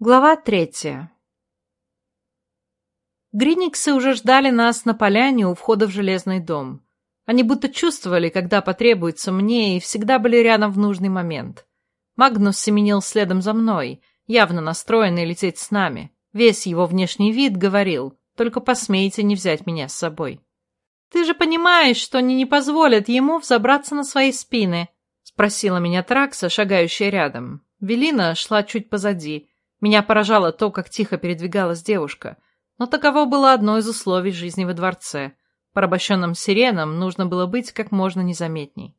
Глава третья. Гриниксы уже ждали нас на поляне у входа в железный дом. Они будто чувствовали, когда потребуется мне, и всегда были рядом в нужный момент. Магнус семенил следом за мной, явно настроенный лететь с нами. Весь его внешний вид говорил, только посмейте не взять меня с собой. «Ты же понимаешь, что они не позволят ему взобраться на свои спины?» — спросила меня Тракса, шагающая рядом. Велина шла чуть позади — меня поражало то, как тихо передвигалась девушка. Но таково было одно из условий жизни во дворце. Порабощенным сиренам нужно было быть как можно незаметней.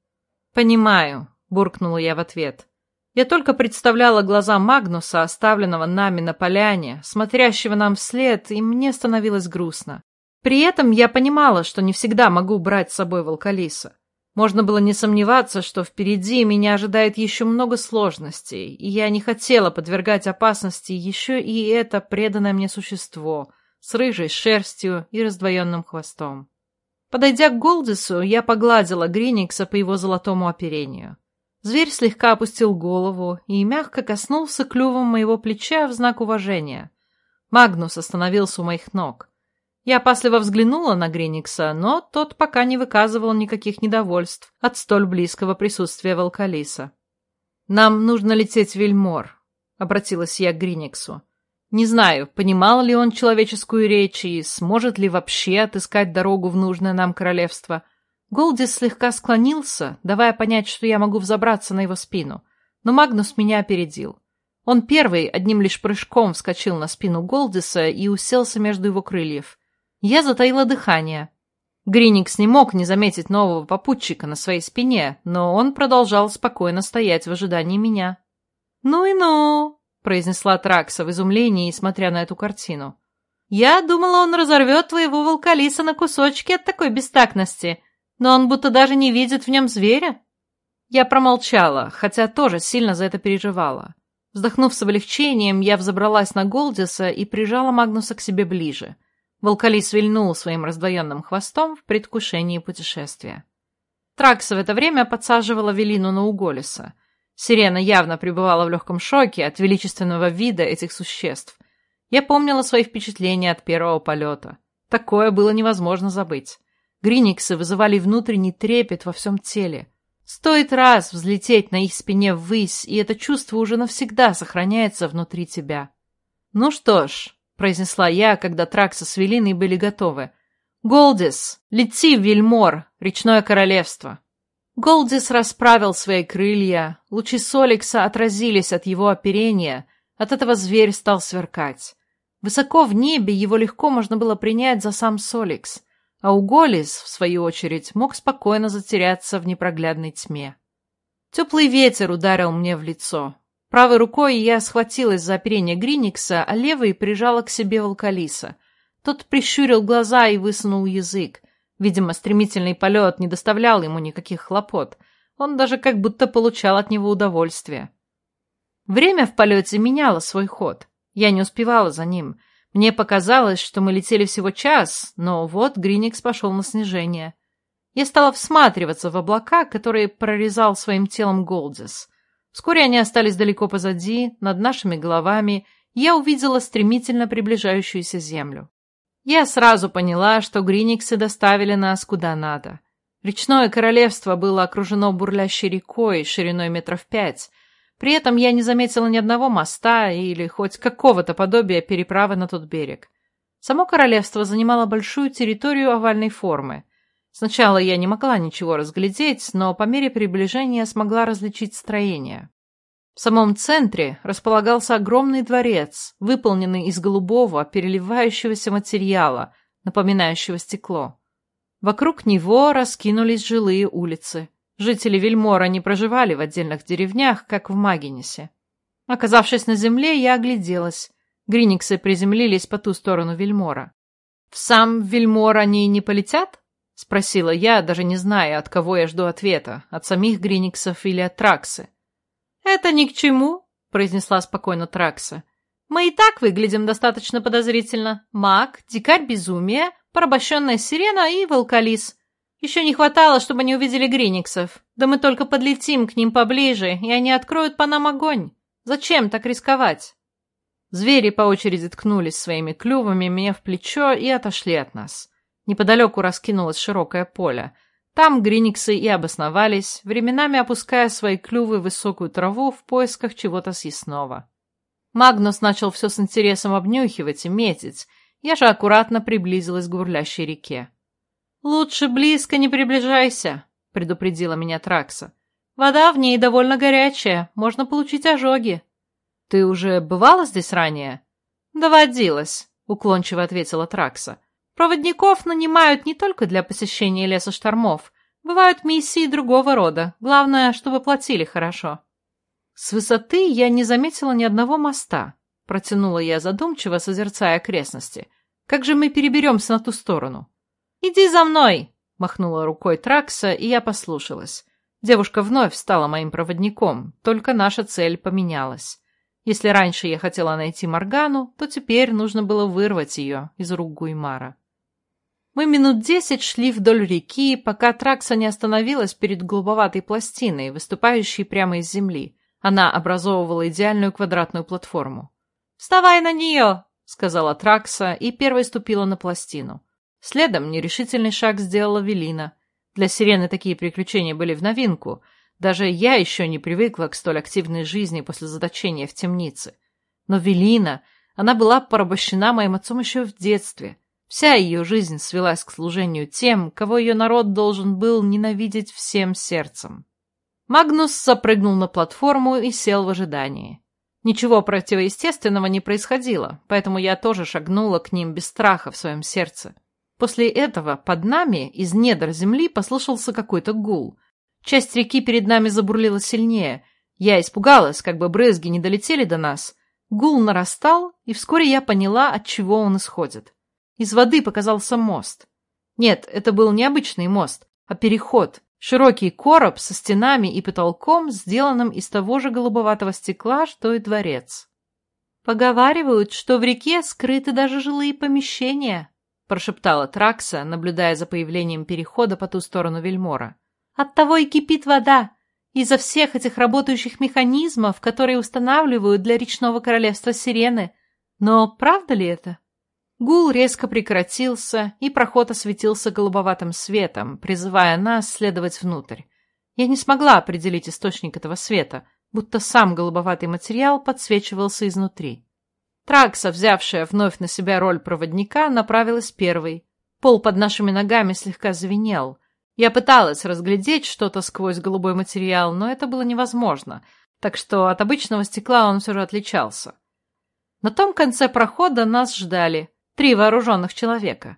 «Понимаю», — буркнула я в ответ. Я только представляла глаза Магнуса, оставленного нами на поляне, смотрящего нам вслед, и мне становилось грустно. При этом я понимала, что не всегда могу брать с собой Волкалиса. Можно было не сомневаться, что впереди меня ожидает еще много сложностей, и я не хотела подвергать опасности еще и это преданное мне существо с рыжей шерстью и раздвоенным хвостом. Подойдя к Голдису, я погладила Гриникса по его золотому оперению. Зверь слегка опустил голову и мягко коснулся клювом моего плеча в знак уважения. Магнус остановился у моих ног. Я опасливо взглянула на Гриникса, но тот пока не выказывал никаких недовольств от столь близкого присутствия Волкалиса. «Нам нужно лететь в Вильмор», — обратилась я к Гриниксу. Не знаю, понимал ли он человеческую речь и сможет ли вообще отыскать дорогу в нужное нам королевство. Голдис слегка склонился, давая понять, что я могу взобраться на его спину, но Магнус меня опередил. Он первый одним лишь прыжком вскочил на спину Голдиса и уселся между его крыльев. Я затаила дыхание. Гриникс не мог не заметить нового попутчика на своей спине, но он продолжал спокойно стоять в ожидании меня. «Ну и ну!» — произнесла Тракса в изумлении, смотря на эту картину. «Я думала, он разорвет твоего волкалиса на кусочки от такой бестактности, но он будто даже не видит в нем зверя». Я промолчала, хотя тоже сильно за это переживала. Вздохнув с облегчением, я взобралась на Голдиса и прижала Магнуса к себе ближе — Волкалис вильнул своим раздвоенным хвостом в предвкушении путешествия. Тракса в это время подсаживала Велину на Уголиса. Сирена явно пребывала в легком шоке от величественного вида этих существ. Я помнила свои впечатления от первого полета. Такое было невозможно забыть. Гриниксы вызывали внутренний трепет во всем теле. Стоит раз взлететь на их спине ввысь, и это чувство уже навсегда сохраняется внутри тебя. Ну что ж, произнесла я, когда Тракса с Велиной были готовы. «Голдис, лети в Вильмор, речное королевство!» Голдис расправил свои крылья, лучи Соликса отразились от его оперения, от этого зверь стал сверкать. Высоко в небе его легко можно было принять за сам Соликс, а Уголис, в свою очередь, мог спокойно затеряться в непроглядной тьме. Теплый ветер ударил мне в лицо. Правой рукой я схватилась за оперение Гриникса, а левой прижала к себе волкалиса. Тот прищурил глаза и высунул язык. Видимо, стремительный полет не доставлял ему никаких хлопот. Он даже как будто получал от него удовольствие. Время в полете меняло свой ход. Я не успевала за ним. Мне показалось, что мы летели всего час, но вот Гриникс пошел на снижение. Я стала всматриваться в облака, которые прорезал своим телом Голдис — Вскоре они остались далеко позади, над нашими головами, я увидела стремительно приближающуюся землю. Я сразу поняла, что гриниксы доставили нас куда надо. Речное королевство было окружено бурлящей рекой шириной метров пять. При этом я не заметила ни одного моста или хоть какого-то подобия переправы на тот берег. Само королевство занимало большую территорию овальной формы. Сначала я не могла ничего разглядеть, но по мере приближения смогла различить строение. В самом центре располагался огромный дворец, выполненный из голубого, переливающегося материала, напоминающего стекло. Вокруг него раскинулись жилые улицы. Жители Вельмора не проживали в отдельных деревнях, как в Магинесе. Оказавшись на земле, я огляделась. Гриниксы приземлились по ту сторону Вельмора. «В сам Вельмор они не полетят?» — спросила я, даже не зная, от кого я жду ответа, от самих Гриниксов или от Траксы. «Это ни к чему», — произнесла спокойно Тракса. «Мы и так выглядим достаточно подозрительно. Маг, дикарь безумия, порабощенная сирена и волкалис. Еще не хватало, чтобы они увидели Гриниксов. Да мы только подлетим к ним поближе, и они откроют по нам огонь. Зачем так рисковать?» Звери по очереди ткнулись своими клювами мне в плечо и отошли от нас. Неподалеку раскинулось широкое поле. Там гриниксы и обосновались, временами опуская свои клювы в высокую траву в поисках чего-то съестного. Магнус начал все с интересом обнюхивать и метить. Я же аккуратно приблизилась к бурлящей реке. «Лучше близко не приближайся», — предупредила меня Тракса. «Вода в ней довольно горячая, можно получить ожоги». «Ты уже бывала здесь ранее?» «Доводилось», — уклончиво ответила Тракса. «Проводников нанимают не только для посещения леса штормов. Бывают миссии другого рода. Главное, чтобы платили хорошо». С высоты я не заметила ни одного моста. Протянула я задумчиво, созерцая окрестности. «Как же мы переберемся на ту сторону?» «Иди за мной!» — махнула рукой Тракса, и я послушалась. Девушка вновь стала моим проводником, только наша цель поменялась. Если раньше я хотела найти Моргану, то теперь нужно было вырвать ее из рук Гуймара. Мы минут десять шли вдоль реки, пока Тракса не остановилась перед голубоватой пластиной, выступающей прямо из земли. Она образовывала идеальную квадратную платформу. «Вставай на нее!» — сказала Тракса и первой ступила на пластину. Следом нерешительный шаг сделала Велина. Для сирены такие приключения были в новинку. Даже я еще не привыкла к столь активной жизни после заточения в темнице. Но Велина, она была порабощена моим отцом еще в детстве. Вся ее жизнь свелась к служению тем, кого ее народ должен был ненавидеть всем сердцем. Магнус запрыгнул на платформу и сел в ожидании. Ничего противоестественного не происходило, поэтому я тоже шагнула к ним без страха в своем сердце. После этого под нами из недр земли послышался какой-то гул. Часть реки перед нами забурлила сильнее. Я испугалась, как бы брызги не долетели до нас. Гул нарастал, и вскоре я поняла, от чего он исходит. Из воды показался мост. Нет, это был не обычный мост, а переход. Широкий короб со стенами и потолком, сделанным из того же голубоватого стекла, что и дворец. Поговаривают, что в реке скрыты даже жилые помещения, прошептала Тракса, наблюдая за появлением перехода по ту сторону Вельмора. «Оттого и кипит вода. Из-за всех этих работающих механизмов, которые устанавливают для речного королевства сирены. Но правда ли это?» Гул резко прекратился, и проход осветился голубоватым светом, призывая нас следовать внутрь. Я не смогла определить источник этого света, будто сам голубоватый материал подсвечивался изнутри. Тракса, взявшая вновь на себя роль проводника, направилась первой. Пол под нашими ногами слегка звенел. Я пыталась разглядеть что-то сквозь голубой материал, но это было невозможно, так что от обычного стекла он все же отличался. На том конце прохода нас ждали три вооруженных человека.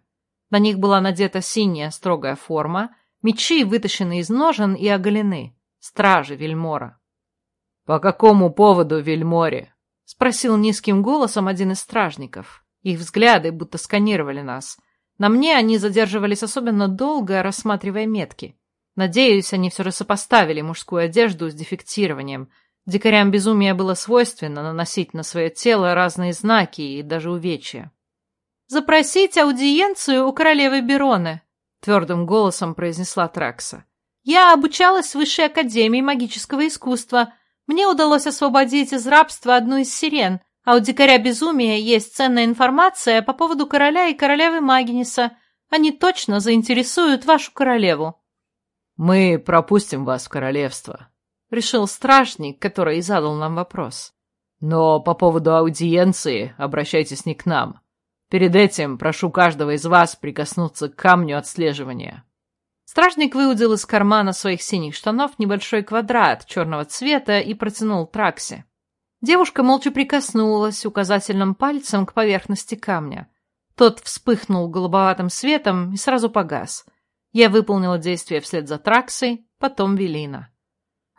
На них была надета синяя строгая форма, мечи вытащены из ножен и оголены. Стражи Вельмора. «По какому поводу, Вельморе?» — спросил низким голосом один из стражников. Их взгляды будто сканировали нас. На мне они задерживались особенно долго, рассматривая метки. Надеюсь, они все же сопоставили мужскую одежду с дефектированием. Дикарям безумия было свойственно наносить на свое тело разные знаки и даже увечья. «Запросить аудиенцию у королевы Бероны», — твердым голосом произнесла Тракса. «Я обучалась в Высшей Академии магического искусства, мне удалось освободить из рабства одну из сирен, а у дикаря безумия есть ценная информация по поводу короля и королевы Магниса. Они точно заинтересуют вашу королеву. «Мы пропустим вас в королевство», — решил стражник, который задал нам вопрос. «Но по поводу аудиенции обращайтесь не к нам. Перед этим прошу каждого из вас прикоснуться к камню отслеживания». Стражник выудил из кармана своих синих штанов небольшой квадрат черного цвета и протянул Траксе. Девушка молча прикоснулась указательным пальцем к поверхности камня. Тот вспыхнул голубоватым светом и сразу погас. Я выполнила действие вслед за Траксой, потом Велина.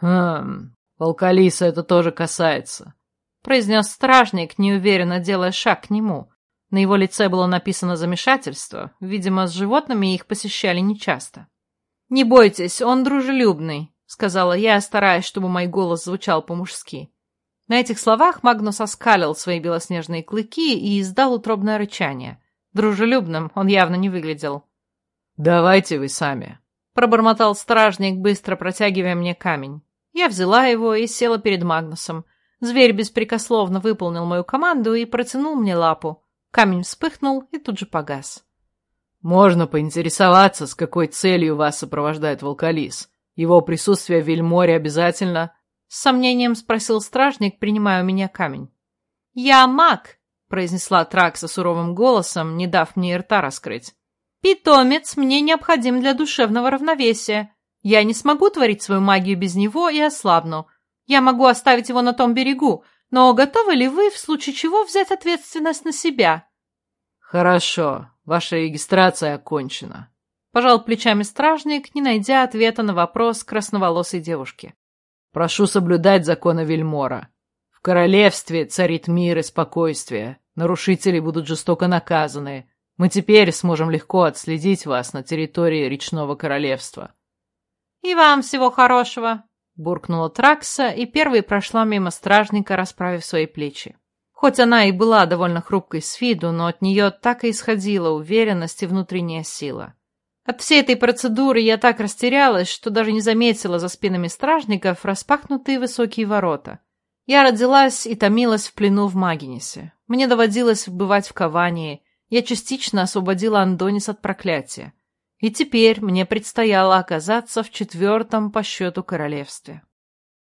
«Хм, Волкалиса это тоже касается», — произнес стражник, неуверенно делая шаг к нему. На его лице было написано замешательство. Видимо, с животными их посещали нечасто. «Не бойтесь, он дружелюбный», — сказала я, стараясь, чтобы мой голос звучал по-мужски. На этих словах Магнус оскалил свои белоснежные клыки и издал утробное рычание. Дружелюбным он явно не выглядел. «Давайте вы сами», — пробормотал стражник, быстро протягивая мне камень. Я взяла его и села перед Магнусом. Зверь беспрекословно выполнил мою команду и протянул мне лапу. Камень вспыхнул и тут же погас. «Можно поинтересоваться, с какой целью вас сопровождает волколис? Его присутствие в Вильморе обязательно?» С сомнением спросил стражник, принимая у меня камень. «Я маг», — произнесла Тракса суровым голосом, не дав мне рта раскрыть. «Питомец мне необходим для душевного равновесия. Я не смогу творить свою магию без него и ослабну. Я могу оставить его на том берегу, но готовы ли вы, в случае чего, взять ответственность на себя?» «Хорошо, ваша регистрация окончена», — пожал плечами стражник, не найдя ответа на вопрос красноволосой девушки. «Прошу соблюдать законы Вельмора. В королевстве царит мир и спокойствие. Нарушители будут жестоко наказаны. Мы теперь сможем легко отследить вас на территории речного королевства». «И вам всего хорошего», — буркнула Тракса и первой прошла мимо стражника, расправив свои плечи. Хоть она и была довольно хрупкой с виду, но от нее так и исходила уверенность и внутренняя сила. От всей этой процедуры я так растерялась, что даже не заметила за спинами стражников распахнутые высокие ворота. Я родилась и томилась в плену в Магинисе. Мне доводилось бывать в Кавании. Я частично освободила Андонис от проклятия. И теперь мне предстояло оказаться в четвертом по счету королевстве.